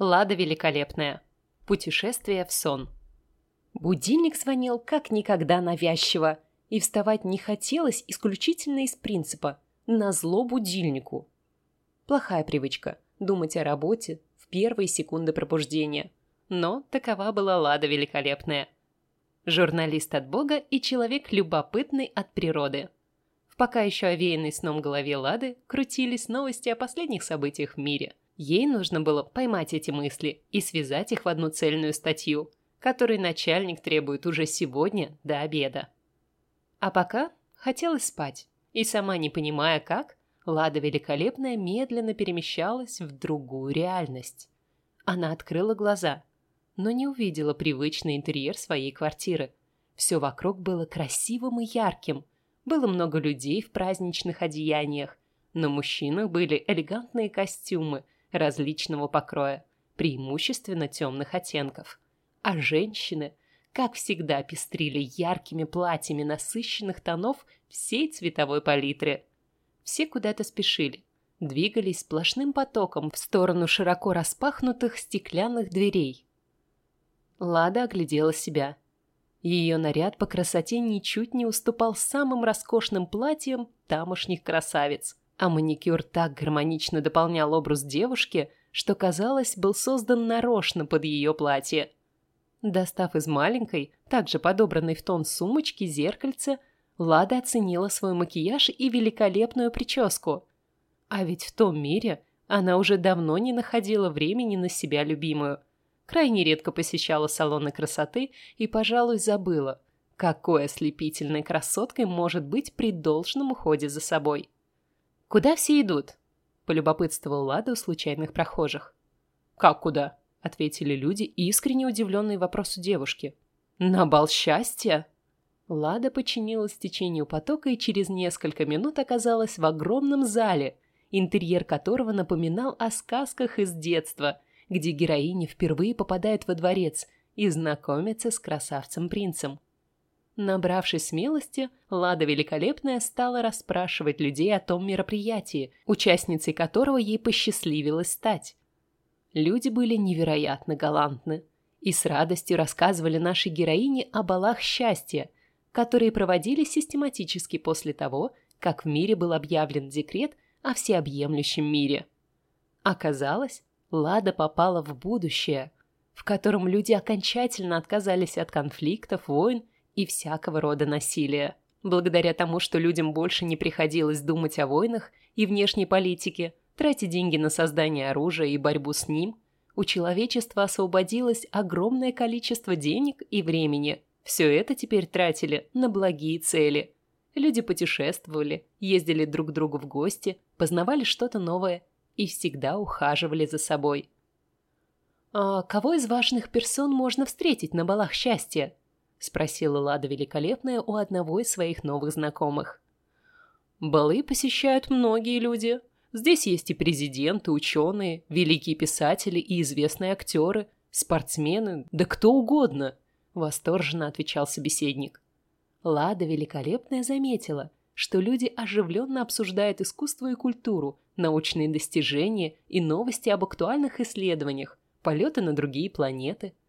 Лада Великолепная. Путешествие в сон. Будильник звонил как никогда навязчиво, и вставать не хотелось исключительно из принципа «на зло будильнику». Плохая привычка – думать о работе в первые секунды пробуждения. Но такова была Лада Великолепная. Журналист от Бога и человек любопытный от природы. В пока еще овеянной сном голове Лады крутились новости о последних событиях в мире – Ей нужно было поймать эти мысли и связать их в одну цельную статью, которую начальник требует уже сегодня до обеда. А пока хотелось спать, и сама не понимая как, Лада Великолепная медленно перемещалась в другую реальность. Она открыла глаза, но не увидела привычный интерьер своей квартиры. Все вокруг было красивым и ярким. Было много людей в праздничных одеяниях. На мужчинах были элегантные костюмы – различного покроя, преимущественно темных оттенков. А женщины, как всегда, пестрили яркими платьями насыщенных тонов всей цветовой палитры. Все куда-то спешили, двигались сплошным потоком в сторону широко распахнутых стеклянных дверей. Лада оглядела себя. Ее наряд по красоте ничуть не уступал самым роскошным платьям тамошних красавиц а маникюр так гармонично дополнял образ девушки, что, казалось, был создан нарочно под ее платье. Достав из маленькой, также подобранной в тон сумочки, зеркальце, Лада оценила свой макияж и великолепную прическу. А ведь в том мире она уже давно не находила времени на себя любимую. Крайне редко посещала салоны красоты и, пожалуй, забыла, какой ослепительной красоткой может быть при должном уходе за собой. «Куда все идут?» – полюбопытствовал Лада у случайных прохожих. «Как куда?» – ответили люди, искренне удивленные вопросу девушки. «На бал счастья?» Лада подчинилась течению потока и через несколько минут оказалась в огромном зале, интерьер которого напоминал о сказках из детства, где героиня впервые попадает во дворец и знакомится с красавцем-принцем. Набравшись смелости, Лада Великолепная стала расспрашивать людей о том мероприятии, участницей которого ей посчастливилось стать. Люди были невероятно галантны и с радостью рассказывали нашей героине о балах счастья, которые проводились систематически после того, как в мире был объявлен декрет о всеобъемлющем мире. Оказалось, Лада попала в будущее, в котором люди окончательно отказались от конфликтов, войн и всякого рода насилия. Благодаря тому, что людям больше не приходилось думать о войнах и внешней политике, тратить деньги на создание оружия и борьбу с ним, у человечества освободилось огромное количество денег и времени. Все это теперь тратили на благие цели. Люди путешествовали, ездили друг к другу в гости, познавали что-то новое и всегда ухаживали за собой. «А кого из важных персон можно встретить на балах счастья?» — спросила Лада Великолепная у одного из своих новых знакомых. «Балы посещают многие люди. Здесь есть и президенты, ученые, великие писатели и известные актеры, спортсмены, да кто угодно», — восторженно отвечал собеседник. Лада Великолепная заметила, что люди оживленно обсуждают искусство и культуру, научные достижения и новости об актуальных исследованиях, полеты на другие планеты —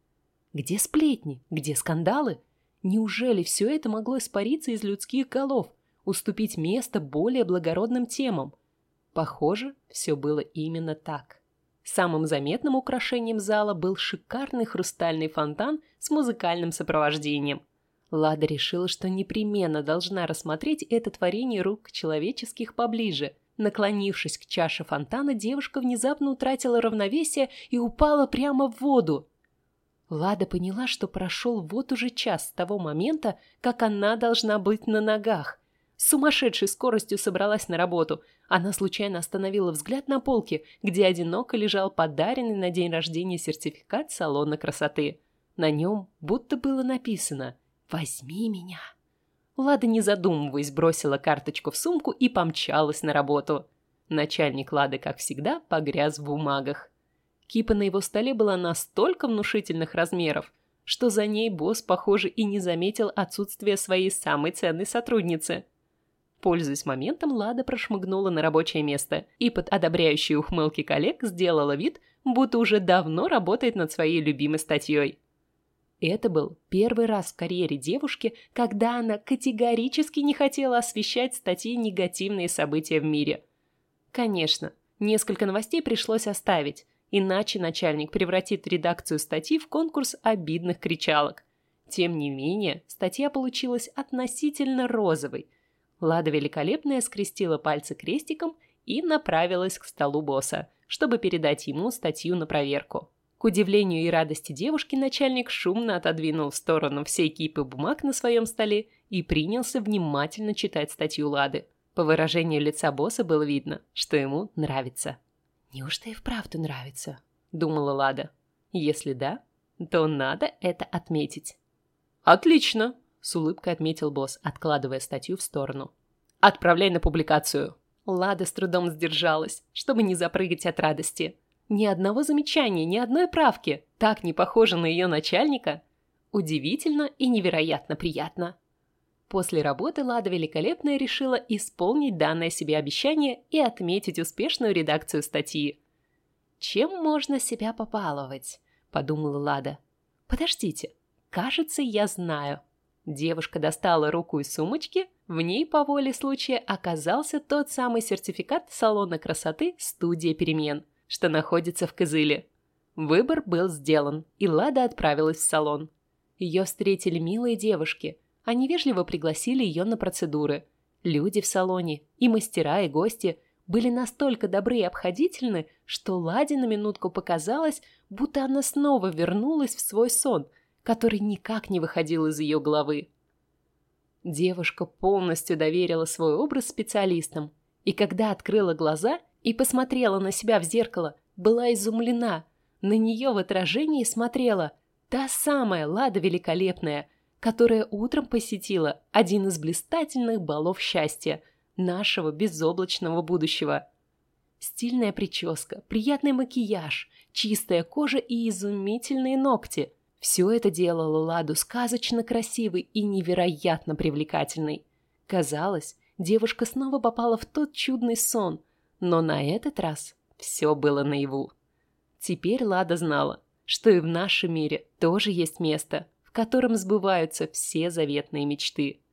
где сплетни? Где скандалы? Неужели все это могло испариться из людских голов, уступить место более благородным темам? Похоже, все было именно так. Самым заметным украшением зала был шикарный хрустальный фонтан с музыкальным сопровождением. Лада решила, что непременно должна рассмотреть это творение рук человеческих поближе. Наклонившись к чаше фонтана, девушка внезапно утратила равновесие и упала прямо в воду. Лада поняла, что прошел вот уже час с того момента, как она должна быть на ногах. С сумасшедшей скоростью собралась на работу. Она случайно остановила взгляд на полке, где одиноко лежал подаренный на день рождения сертификат салона красоты. На нем будто было написано «Возьми меня». Лада, не задумываясь, бросила карточку в сумку и помчалась на работу. Начальник Лады, как всегда, погряз в бумагах. Кипа на его столе была настолько внушительных размеров, что за ней босс, похоже, и не заметил отсутствия своей самой ценной сотрудницы. Пользуясь моментом, Лада прошмыгнула на рабочее место и под одобряющие ухмылки коллег сделала вид, будто уже давно работает над своей любимой статьей. Это был первый раз в карьере девушки, когда она категорически не хотела освещать статьи «Негативные события в мире». Конечно, несколько новостей пришлось оставить, иначе начальник превратит редакцию статьи в конкурс обидных кричалок. Тем не менее, статья получилась относительно розовой. Лада Великолепная скрестила пальцы крестиком и направилась к столу босса, чтобы передать ему статью на проверку. К удивлению и радости девушки начальник шумно отодвинул в сторону все кипы бумаг на своем столе и принялся внимательно читать статью Лады. По выражению лица босса было видно, что ему нравится. «Неужто и вправду нравится?» – думала Лада. «Если да, то надо это отметить». «Отлично!» – с улыбкой отметил босс, откладывая статью в сторону. «Отправляй на публикацию!» Лада с трудом сдержалась, чтобы не запрыгать от радости – ни одного замечания, ни одной правки. Так не похоже на ее начальника. Удивительно и невероятно приятно. После работы Лада Великолепная решила исполнить данное себе обещание и отметить успешную редакцию статьи. «Чем можно себя попаловать?» – подумала Лада. «Подождите, кажется, я знаю». Девушка достала руку из сумочки, в ней по воле случая оказался тот самый сертификат салона красоты «Студия перемен», что находится в Кызыле. Выбор был сделан, и Лада отправилась в салон. Ее встретили милые девушки. Они вежливо пригласили ее на процедуры. Люди в салоне, и мастера, и гости были настолько добры и обходительны, что Ладе на минутку показалось, будто она снова вернулась в свой сон, который никак не выходил из ее головы. Девушка полностью доверила свой образ специалистам, и когда открыла глаза, и посмотрела на себя в зеркало, была изумлена. На нее в отражении смотрела та самая Лада Великолепная, которая утром посетила один из блистательных балов счастья нашего безоблачного будущего. Стильная прическа, приятный макияж, чистая кожа и изумительные ногти – все это делало Ладу сказочно красивой и невероятно привлекательной. Казалось, девушка снова попала в тот чудный сон – но на этот раз все было наяву. Теперь Лада знала, что и в нашем мире тоже есть место, котором сбываются все заветные мечты.